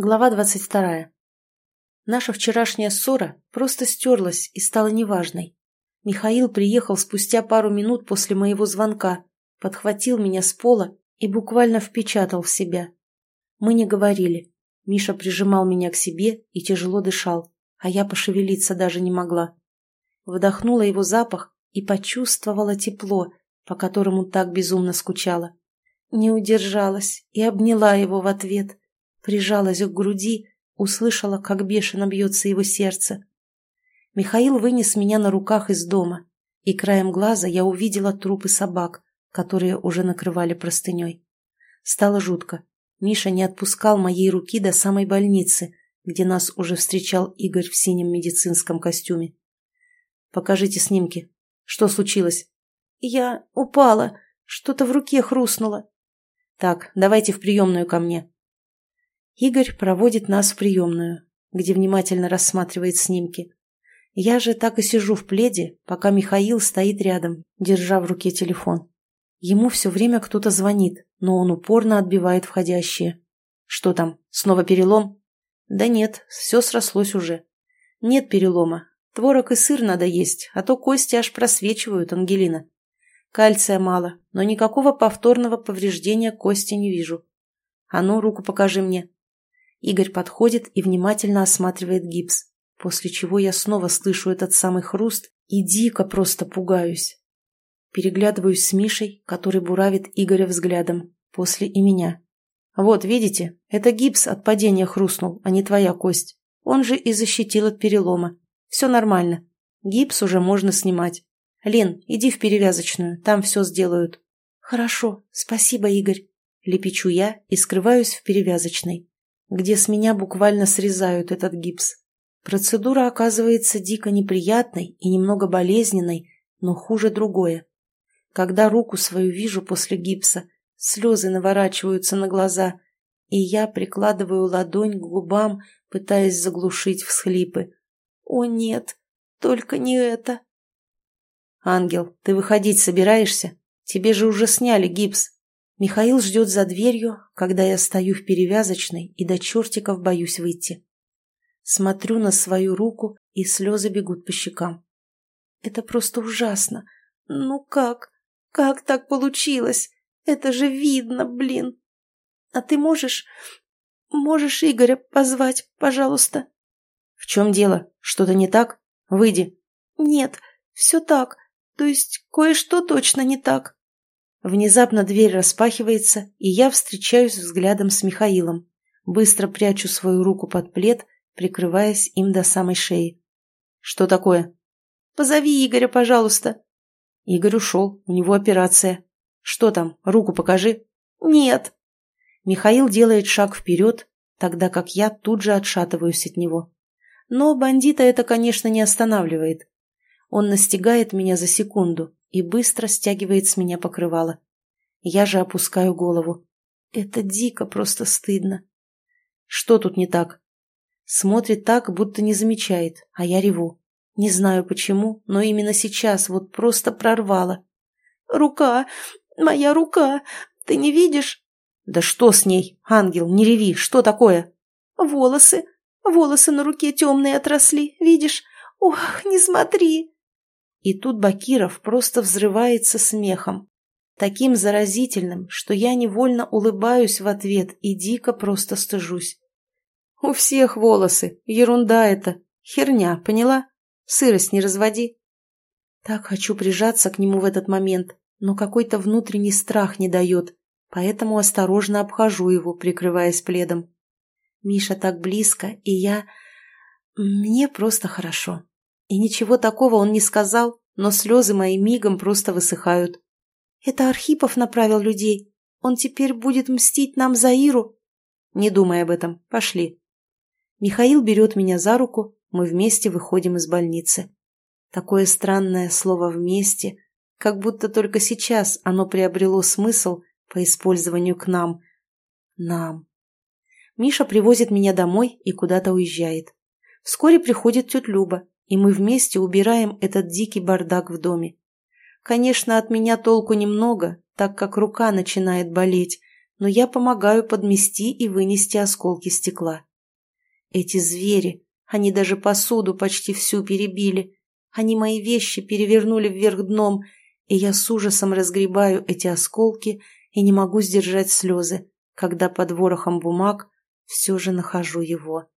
Глава двадцать вторая. Наша вчерашняя ссора просто стерлась и стала неважной. Михаил приехал спустя пару минут после моего звонка, подхватил меня с пола и буквально впечатал в себя. Мы не говорили. Миша прижимал меня к себе и тяжело дышал, а я пошевелиться даже не могла. Вдохнула его запах и почувствовала тепло, по которому так безумно скучала. Не удержалась и обняла его в ответ – прижалась к груди, услышала, как бешено бьется его сердце. Михаил вынес меня на руках из дома, и краем глаза я увидела трупы собак, которые уже накрывали простыней. Стало жутко. Миша не отпускал моей руки до самой больницы, где нас уже встречал Игорь в синем медицинском костюме. «Покажите снимки. Что случилось?» «Я упала. Что-то в руке хрустнуло». «Так, давайте в приемную ко мне. Игорь проводит нас в приемную, где внимательно рассматривает снимки. Я же так и сижу в пледе, пока Михаил стоит рядом, держа в руке телефон. Ему все время кто-то звонит, но он упорно отбивает входящие. Что там, снова перелом? Да нет, все срослось уже. Нет перелома. Творог и сыр надо есть, а то кости аж просвечивают, Ангелина. Кальция мало, но никакого повторного повреждения кости не вижу. А ну, руку покажи мне. Игорь подходит и внимательно осматривает гипс, после чего я снова слышу этот самый хруст и дико просто пугаюсь. Переглядываюсь с Мишей, который буравит Игоря взглядом, после и меня. «Вот, видите, это гипс от падения хрустнул, а не твоя кость. Он же и защитил от перелома. Все нормально. Гипс уже можно снимать. Лен, иди в перевязочную, там все сделают». «Хорошо, спасибо, Игорь», — лепечу я и скрываюсь в перевязочной где с меня буквально срезают этот гипс. Процедура оказывается дико неприятной и немного болезненной, но хуже другое. Когда руку свою вижу после гипса, слезы наворачиваются на глаза, и я прикладываю ладонь к губам, пытаясь заглушить всхлипы. «О нет, только не это!» «Ангел, ты выходить собираешься? Тебе же уже сняли гипс!» Михаил ждет за дверью, когда я стою в перевязочной и до чертиков боюсь выйти. Смотрю на свою руку, и слезы бегут по щекам. Это просто ужасно. Ну как? Как так получилось? Это же видно, блин. А ты можешь... Можешь Игоря позвать, пожалуйста? В чем дело? Что-то не так? Выйди. Нет, все так. То есть кое-что точно не так. Внезапно дверь распахивается, и я встречаюсь взглядом с Михаилом. Быстро прячу свою руку под плед, прикрываясь им до самой шеи. «Что такое?» «Позови Игоря, пожалуйста». Игорь ушел, у него операция. «Что там? Руку покажи». «Нет». Михаил делает шаг вперед, тогда как я тут же отшатываюсь от него. Но бандита это, конечно, не останавливает. Он настигает меня за секунду, и быстро стягивает с меня покрывало. Я же опускаю голову. Это дико просто стыдно. Что тут не так? Смотрит так, будто не замечает, а я реву. Не знаю почему, но именно сейчас вот просто прорвало. «Рука! Моя рука! Ты не видишь?» «Да что с ней? Ангел, не реви! Что такое?» «Волосы! Волосы на руке темные отросли, видишь? Ох, не смотри!» И тут Бакиров просто взрывается смехом. Таким заразительным, что я невольно улыбаюсь в ответ и дико просто стыжусь. У всех волосы, ерунда это, херня, поняла? Сырость не разводи. Так хочу прижаться к нему в этот момент, но какой-то внутренний страх не дает, поэтому осторожно обхожу его, прикрываясь пледом. Миша так близко, и я... Мне просто хорошо. И ничего такого он не сказал, но слезы мои мигом просто высыхают. Это Архипов направил людей. Он теперь будет мстить нам за Иру. Не думай об этом. Пошли. Михаил берет меня за руку, мы вместе выходим из больницы. Такое странное слово «вместе», как будто только сейчас оно приобрело смысл по использованию к нам. Нам. Миша привозит меня домой и куда-то уезжает. Вскоре приходит тетя Люба и мы вместе убираем этот дикий бардак в доме. Конечно, от меня толку немного, так как рука начинает болеть, но я помогаю подмести и вынести осколки стекла. Эти звери, они даже посуду почти всю перебили. Они мои вещи перевернули вверх дном, и я с ужасом разгребаю эти осколки и не могу сдержать слезы, когда под ворохом бумаг все же нахожу его.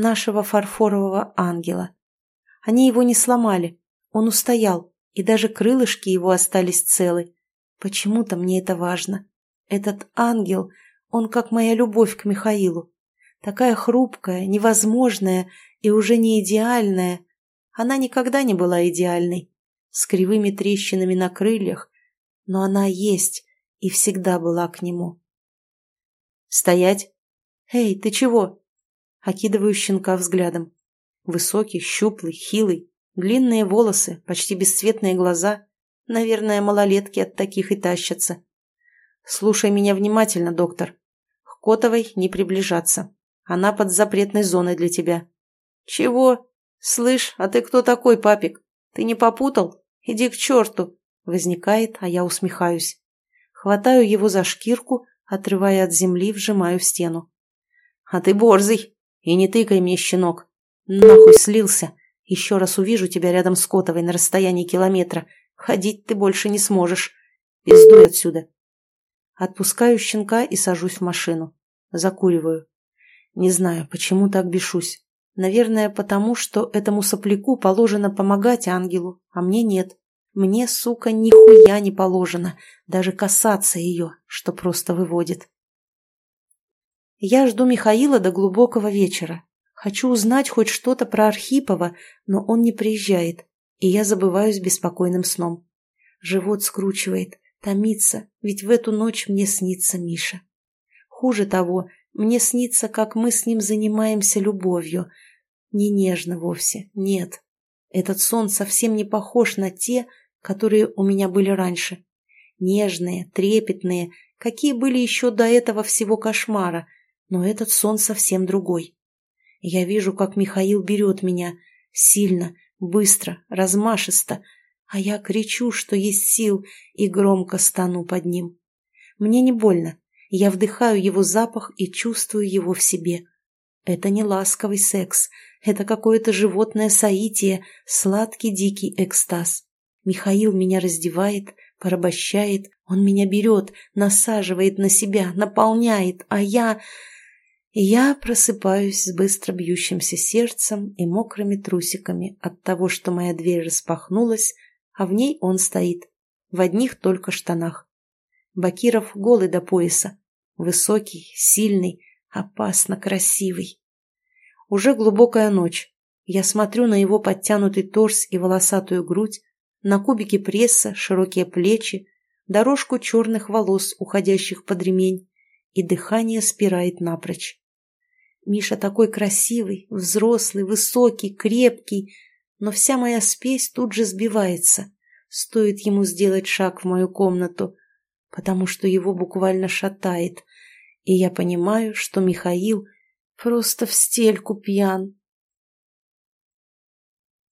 Нашего фарфорового ангела. Они его не сломали, он устоял, и даже крылышки его остались целы. Почему-то мне это важно. Этот ангел, он как моя любовь к Михаилу. Такая хрупкая, невозможная и уже не идеальная. Она никогда не была идеальной, с кривыми трещинами на крыльях, но она есть и всегда была к нему. «Стоять!» «Эй, ты чего?» Окидываю щенка взглядом. Высокий, щуплый, хилый, длинные волосы, почти бесцветные глаза. Наверное, малолетки от таких и тащатся. Слушай меня внимательно, доктор. К Котовой не приближаться. Она под запретной зоной для тебя. Чего? Слышь, а ты кто такой, папик? Ты не попутал? Иди к черту. Возникает, а я усмехаюсь. Хватаю его за шкирку, отрывая от земли, вжимаю в стену. А ты борзый. И не тыкай мне, щенок. Нахуй слился. Еще раз увижу тебя рядом с Котовой на расстоянии километра. Ходить ты больше не сможешь. Пиздуй отсюда. Отпускаю щенка и сажусь в машину. Закуриваю. Не знаю, почему так бешусь. Наверное, потому что этому сопляку положено помогать ангелу, а мне нет. Мне, сука, нихуя не положено, даже касаться ее, что просто выводит. Я жду Михаила до глубокого вечера. Хочу узнать хоть что-то про Архипова, но он не приезжает, и я забываюсь беспокойным сном. Живот скручивает, Томиться, ведь в эту ночь мне снится Миша. Хуже того, мне снится, как мы с ним занимаемся любовью. Не нежно вовсе, нет. Этот сон совсем не похож на те, которые у меня были раньше. Нежные, трепетные, какие были еще до этого всего кошмара, но этот сон совсем другой. Я вижу, как Михаил берет меня, сильно, быстро, размашисто, а я кричу, что есть сил, и громко стану под ним. Мне не больно, я вдыхаю его запах и чувствую его в себе. Это не ласковый секс, это какое-то животное соитие, сладкий дикий экстаз. Михаил меня раздевает, порабощает, он меня берет, насаживает на себя, наполняет, а я... Я просыпаюсь с быстро бьющимся сердцем и мокрыми трусиками от того, что моя дверь распахнулась, а в ней он стоит, в одних только штанах. Бакиров голый до пояса, высокий, сильный, опасно красивый. Уже глубокая ночь. Я смотрю на его подтянутый торс и волосатую грудь, на кубики пресса, широкие плечи, дорожку черных волос, уходящих под ремень, и дыхание спирает напрочь. Миша такой красивый, взрослый, высокий, крепкий, но вся моя спесь тут же сбивается, стоит ему сделать шаг в мою комнату, потому что его буквально шатает, и я понимаю, что Михаил просто в стельку пьян.